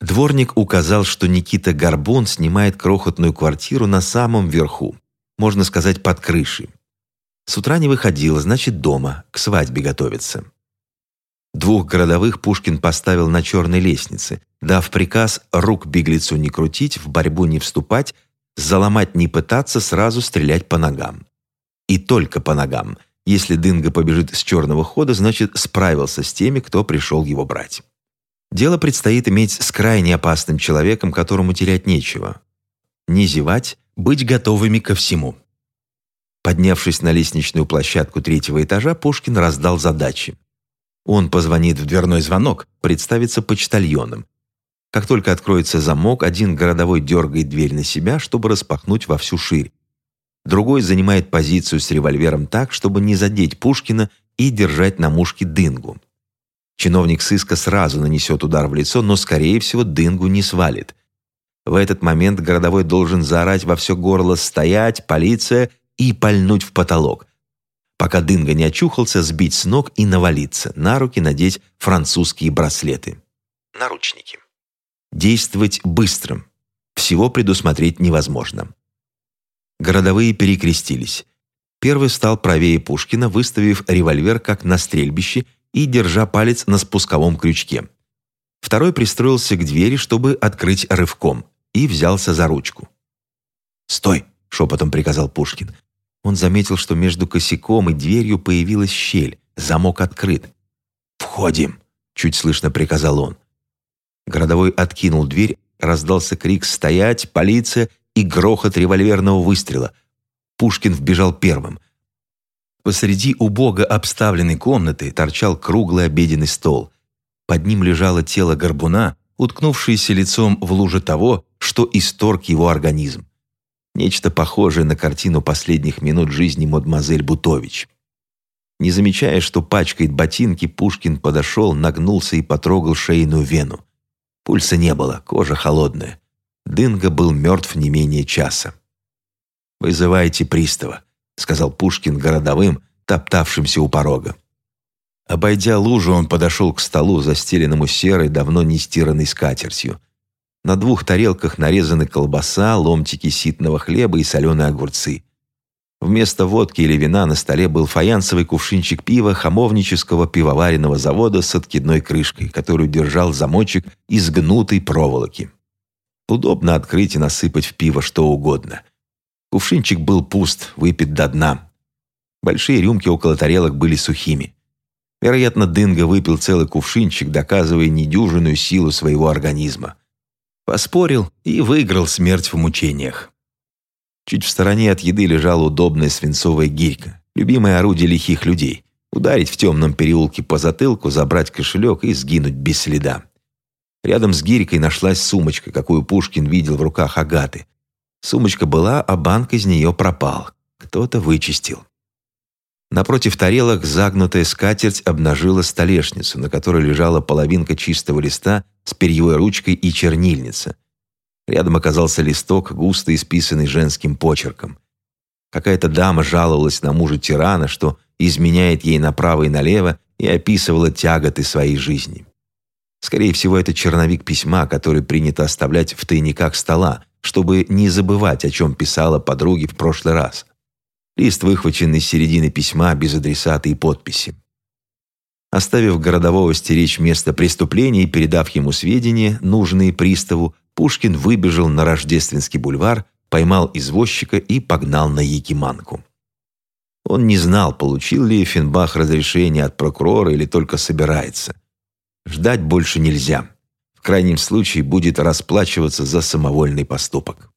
Дворник указал, что Никита Горбун снимает крохотную квартиру на самом верху, можно сказать, под крышей. С утра не выходил, значит, дома, к свадьбе готовится. Двух городовых Пушкин поставил на черной лестнице, дав приказ рук беглецу не крутить, в борьбу не вступать, заломать не пытаться, сразу стрелять по ногам. И только по ногам. Если Дынга побежит с черного хода, значит, справился с теми, кто пришел его брать. Дело предстоит иметь с крайне опасным человеком, которому терять нечего. Не зевать, быть готовыми ко всему. Поднявшись на лестничную площадку третьего этажа, Пушкин раздал задачи. Он позвонит в дверной звонок, представится почтальоном. Как только откроется замок, один городовой дергает дверь на себя, чтобы распахнуть во всю ширь. Другой занимает позицию с револьвером так, чтобы не задеть Пушкина и держать на мушке дынгу. Чиновник сыска сразу нанесет удар в лицо, но, скорее всего, дынгу не свалит. В этот момент городовой должен заорать во все горло «Стоять! Полиция!» и пальнуть в потолок пока Дынга не очухался, сбить с ног и навалиться, на руки надеть французские браслеты. Наручники. Действовать быстро. Всего предусмотреть невозможно. Городовые перекрестились. Первый стал правее Пушкина, выставив револьвер как на стрельбище и держа палец на спусковом крючке. Второй пристроился к двери, чтобы открыть рывком, и взялся за ручку. «Стой!» — шепотом приказал Пушкин. Он заметил, что между косяком и дверью появилась щель, замок открыт. «Входим!» – чуть слышно приказал он. Городовой откинул дверь, раздался крик «Стоять! Полиция!» и грохот револьверного выстрела. Пушкин вбежал первым. Посреди убого обставленной комнаты торчал круглый обеденный стол. Под ним лежало тело горбуна, уткнувшееся лицом в луже того, что исторг его организм. Нечто похожее на картину последних минут жизни мадемуазель Бутович. Не замечая, что пачкает ботинки, Пушкин подошел, нагнулся и потрогал шейную вену. Пульса не было, кожа холодная. Дынга был мертв не менее часа. «Вызывайте пристава», — сказал Пушкин городовым, топтавшимся у порога. Обойдя лужу, он подошел к столу, застеленному серой, давно не стиранной скатертью. На двух тарелках нарезаны колбаса, ломтики ситного хлеба и соленые огурцы. Вместо водки или вина на столе был фаянсовый кувшинчик пива хамовнического пивоваренного завода с откидной крышкой, которую держал замочек из гнутой проволоки. Удобно открыть и насыпать в пиво что угодно. Кувшинчик был пуст, выпит до дна. Большие рюмки около тарелок были сухими. Вероятно, Дынга выпил целый кувшинчик, доказывая недюжинную силу своего организма. Поспорил и выиграл смерть в мучениях. Чуть в стороне от еды лежала удобная свинцовая гирька, любимое орудие лихих людей. Ударить в темном переулке по затылку, забрать кошелек и сгинуть без следа. Рядом с гирькой нашлась сумочка, какую Пушкин видел в руках Агаты. Сумочка была, а банк из нее пропал. Кто-то вычистил. Напротив тарелок загнутая скатерть обнажила столешницу, на которой лежала половинка чистого листа с перьевой ручкой и чернильница. Рядом оказался листок, густо исписанный женским почерком. Какая-то дама жаловалась на мужа тирана, что изменяет ей направо и налево, и описывала тяготы своей жизни. Скорее всего, это черновик письма, который принято оставлять в тайниках стола, чтобы не забывать, о чем писала подруге в прошлый раз. Лист выхвачен из середины письма без адресата и подписи. Оставив городового стеречь место преступления и передав ему сведения, нужные приставу, Пушкин выбежал на Рождественский бульвар, поймал извозчика и погнал на Якиманку. Он не знал, получил ли Финбах разрешение от прокурора или только собирается. Ждать больше нельзя. В крайнем случае будет расплачиваться за самовольный поступок.